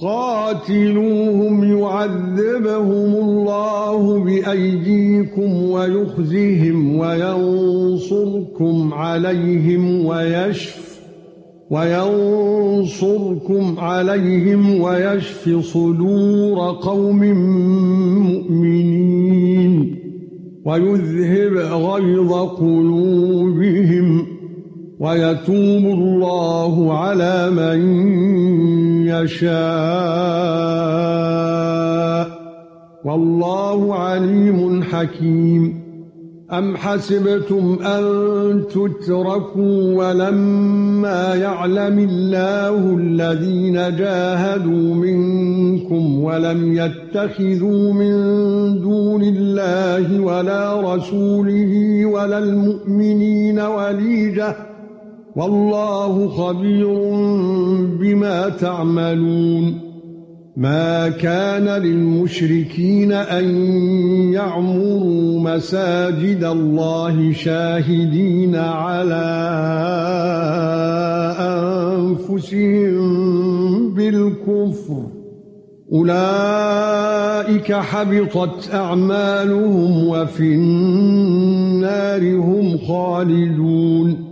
قاتلوهم يعذبهم الله بأيديكم ويخزيهم وينصركم عليهم ويشف وينصركم عليهم ويشف صدور قوم مؤمنين ويذهب غيظ قلوبهم ويتوب الله على من يشاء. والله عليم حكيم. أم حسبتم أن تتركوا ولما يعلم الله الذين جاهدوا منكم ولم يتخذوا من دون الله ولا رسوله ولا المؤمنين وليجة والله خبير بما تعملون. ما كان للمشركين أن يعمروا مساجد الله شاهدين على أنفسهم بالكفر. أولئك حبطت أعمالهم وفي النار هم خالدون.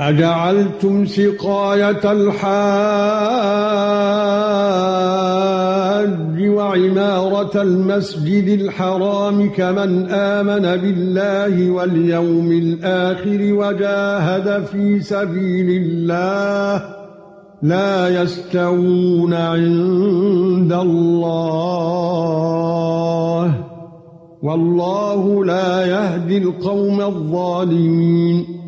أجعلتم سقاية الحاج وعمارة المسجد الحرام كمن آمن بالله واليوم الآخر وجاهد في سبيل الله لا يستوون عند الله والله لا يهدي القوم الظالمين